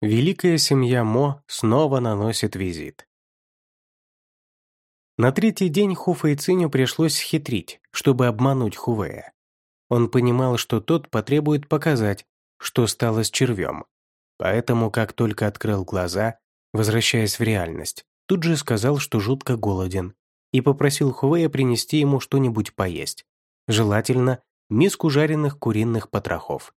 Великая семья Мо снова наносит визит. На третий день Ху Фэйциню пришлось хитрить, чтобы обмануть Хувея. Он понимал, что тот потребует показать, что стало с червем. Поэтому, как только открыл глаза, возвращаясь в реальность, тут же сказал, что жутко голоден, и попросил Хувея принести ему что-нибудь поесть, желательно миску жареных куриных потрохов.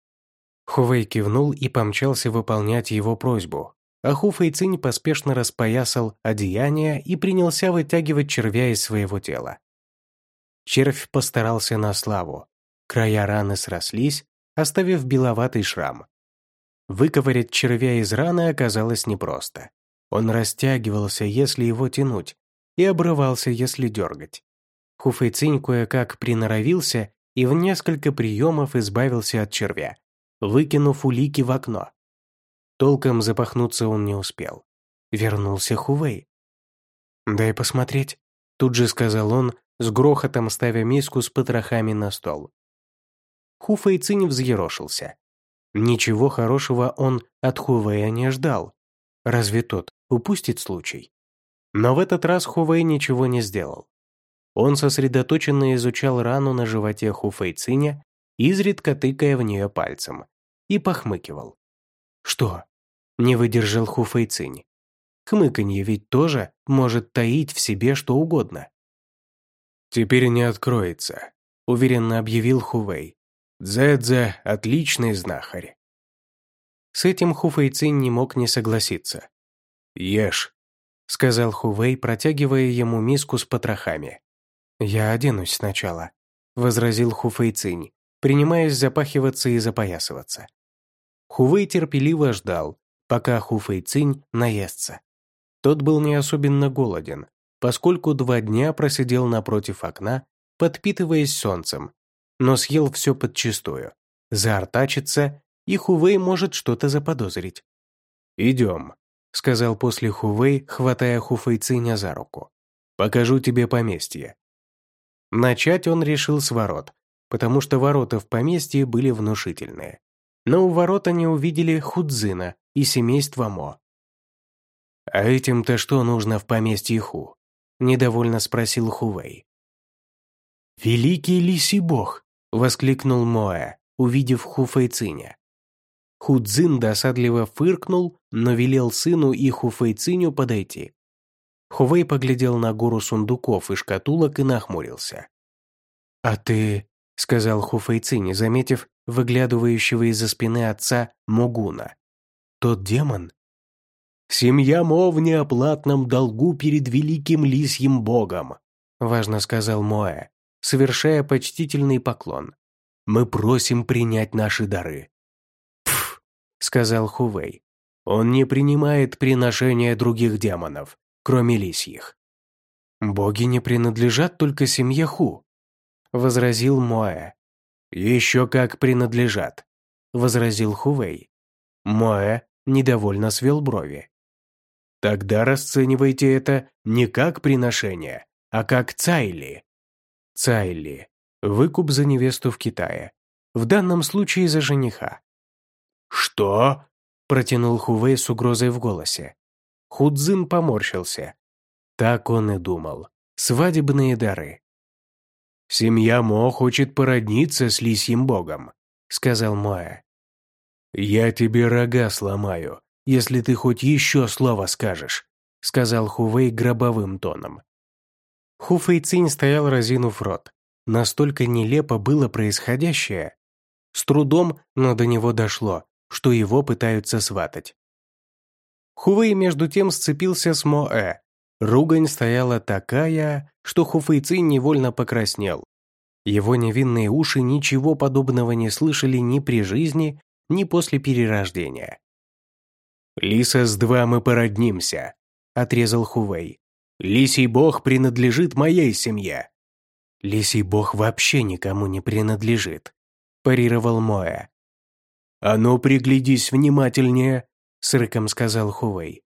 Хувей кивнул и помчался выполнять его просьбу, а Ху Фэйцинь поспешно распоясал одеяние и принялся вытягивать червя из своего тела. Червь постарался на славу. Края раны срослись, оставив беловатый шрам. Выковырять червя из раны оказалось непросто. Он растягивался, если его тянуть, и обрывался, если дергать. Хуфэйцинь кое-как приноровился и в несколько приемов избавился от червя, выкинув улики в окно. Толком запахнуться он не успел. Вернулся Хувей. «Дай посмотреть», — тут же сказал он, с грохотом ставя миску с потрохами на стол. Ху Фэйцинь взъерошился. Ничего хорошего он от Хувея не ждал. Разве тот упустит случай? Но в этот раз Хувей ничего не сделал. Он сосредоточенно изучал рану на животе Ху Фэйциня изредка тыкая в нее пальцем, и похмыкивал. «Что?» – не выдержал Хуфэйцинь. Хмыканье ведь тоже может таить в себе что угодно. «Теперь не откроется», – уверенно объявил Хувей. «Дзэдзе – отличный знахарь». С этим Хуфэйцинь не мог не согласиться. «Ешь», – сказал Хувей, протягивая ему миску с потрохами. «Я оденусь сначала», – возразил Хуфэйцинь, принимаясь запахиваться и запоясываться. Хувей терпеливо ждал, пока Хуфэй Цинь наестся. Тот был не особенно голоден, поскольку два дня просидел напротив окна, подпитываясь солнцем, но съел все подчистую. Заортачится, и Хувей может что-то заподозрить. «Идем», — сказал после Хувей, хватая Хуфейциня за руку. «Покажу тебе поместье». Начать он решил с ворот, потому что ворота в поместье были внушительные. Но у ворот они увидели Худзина и семейство Мо. «А этим-то что нужно в поместье Ху?» – недовольно спросил Хувей. «Великий лисий бог!» – воскликнул Моэ, увидев Ху Фэйциня. Худзин досадливо фыркнул, но велел сыну и Ху Фэйциню подойти. Хувей поглядел на гору сундуков и шкатулок и нахмурился. «А ты — сказал Хуфейцини, заметив выглядывающего из-за спины отца Могуна. «Тот демон?» «Семья Мо в неоплатном долгу перед великим лисьим богом», — важно сказал Моэ, совершая почтительный поклон. «Мы просим принять наши дары». «Пф», — сказал Хувей. «Он не принимает приношения других демонов, кроме лисьих». «Боги не принадлежат только семье Ху», — возразил Моэ. «Еще как принадлежат», — возразил Хувей. Моэ недовольно свел брови. «Тогда расценивайте это не как приношение, а как цайли». Цайли – выкуп за невесту в Китае. В данном случае за жениха. «Что?» – протянул Хувей с угрозой в голосе. Худзин поморщился. Так он и думал. Свадебные дары. «Семья Мо хочет породниться с лисьим богом», — сказал Моэ. «Я тебе рога сломаю, если ты хоть еще слово скажешь», — сказал Хувей гробовым тоном. Хуфэй Цинь стоял разинув рот. Настолько нелепо было происходящее. С трудом, но до него дошло, что его пытаются сватать. Хувей между тем сцепился с Моэ, Ругань стояла такая, что Хуфэйцин невольно покраснел. Его невинные уши ничего подобного не слышали ни при жизни, ни после перерождения. «Лиса с два мы породнимся», — отрезал Хувей. «Лисий бог принадлежит моей семье». «Лисий бог вообще никому не принадлежит», — парировал Моя. «А ну, приглядись внимательнее», — с рыком сказал Хувей.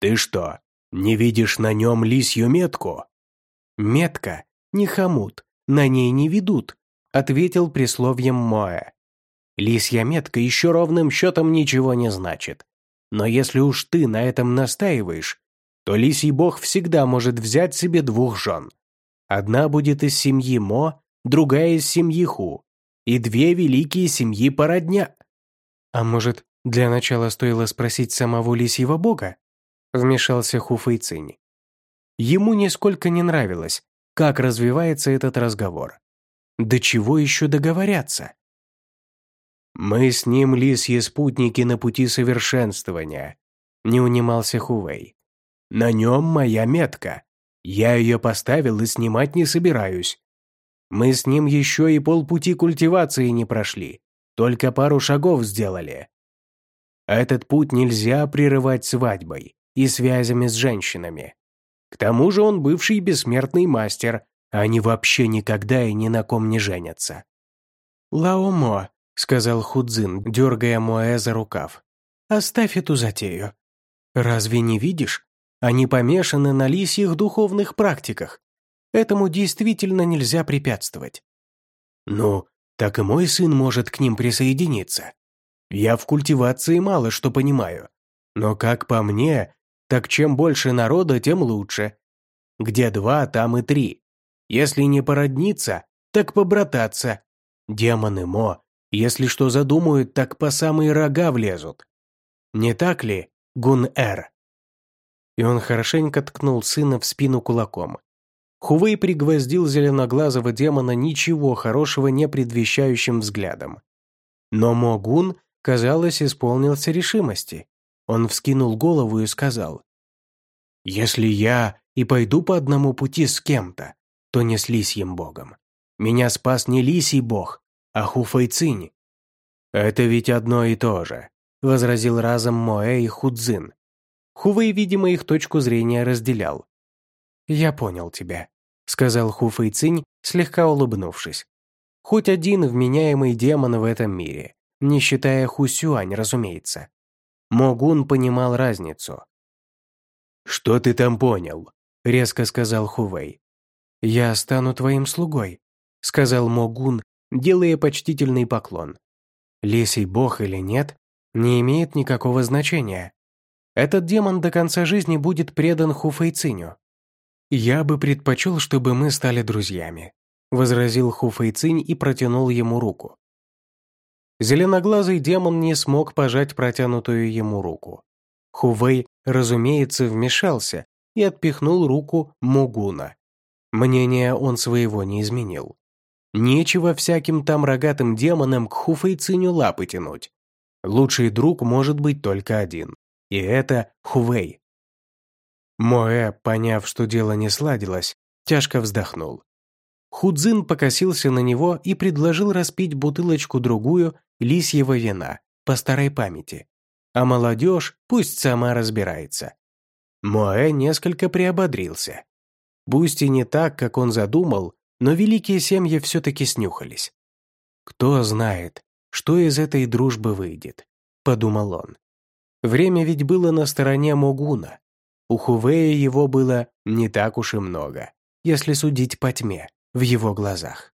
«Ты что, не видишь на нем лисью метку?» «Метка, не хомут, на ней не ведут», — ответил присловием Моэ. «Лисья метка еще ровным счетом ничего не значит. Но если уж ты на этом настаиваешь, то лисий бог всегда может взять себе двух жен. Одна будет из семьи Мо, другая из семьи Ху, и две великие семьи породня. А может, для начала стоило спросить самого лисьего бога? Вмешался Ху Фэйцинь. Ему нисколько не нравилось, как развивается этот разговор. До чего еще договорятся? «Мы с ним лисьи спутники на пути совершенствования», — не унимался Хувей. «На нем моя метка. Я ее поставил и снимать не собираюсь. Мы с ним еще и полпути культивации не прошли, только пару шагов сделали. Этот путь нельзя прерывать свадьбой и связями с женщинами. К тому же он бывший бессмертный мастер, а они вообще никогда и ни на ком не женятся. «Лаомо», — сказал Худзин, дергая Моэ за рукав, — «оставь эту затею. Разве не видишь? Они помешаны на лисьих духовных практиках. Этому действительно нельзя препятствовать». «Ну, так и мой сын может к ним присоединиться. Я в культивации мало что понимаю. Но как по мне, так чем больше народа, тем лучше. Где два, там и три. Если не породниться, так побрататься. Демоны Мо, если что задумают, так по самые рога влезут. Не так ли, Гун-Эр?» И он хорошенько ткнул сына в спину кулаком. Хувей пригвоздил зеленоглазого демона ничего хорошего не предвещающим взглядом. Но Могун, казалось, исполнился решимости. Он вскинул голову и сказал, «Если я и пойду по одному пути с кем-то, то не с лисьим богом. Меня спас не лисий бог, а Хуфайцинь». «Это ведь одно и то же», — возразил разом Моэ и Худзин. Хувей, видимо, их точку зрения разделял. «Я понял тебя», — сказал Хуфэйцинь, слегка улыбнувшись. «Хоть один вменяемый демон в этом мире, не считая Хусюань, разумеется». Могун понимал разницу. «Что ты там понял?» — резко сказал Хувей. «Я стану твоим слугой», — сказал Могун, делая почтительный поклон. «Лисий бог или нет, не имеет никакого значения. Этот демон до конца жизни будет предан Хуфэйциню». «Я бы предпочел, чтобы мы стали друзьями», — возразил Хуфэйцинь и протянул ему руку. Зеленоглазый демон не смог пожать протянутую ему руку. Хувей, разумеется, вмешался и отпихнул руку Мугуна. Мнение он своего не изменил. Нечего всяким там рогатым демонам к Хуфейциню лапы тянуть. Лучший друг может быть только один. И это Хувей. Моэ, поняв, что дело не сладилось, тяжко вздохнул. Худзин покосился на него и предложил распить бутылочку-другую лисьего вина по старой памяти. А молодежь пусть сама разбирается. Моэ несколько приободрился. Пусть и не так, как он задумал, но великие семьи все-таки снюхались. «Кто знает, что из этой дружбы выйдет», — подумал он. Время ведь было на стороне Могуна. У Хувея его было не так уж и много, если судить по тьме в его глазах.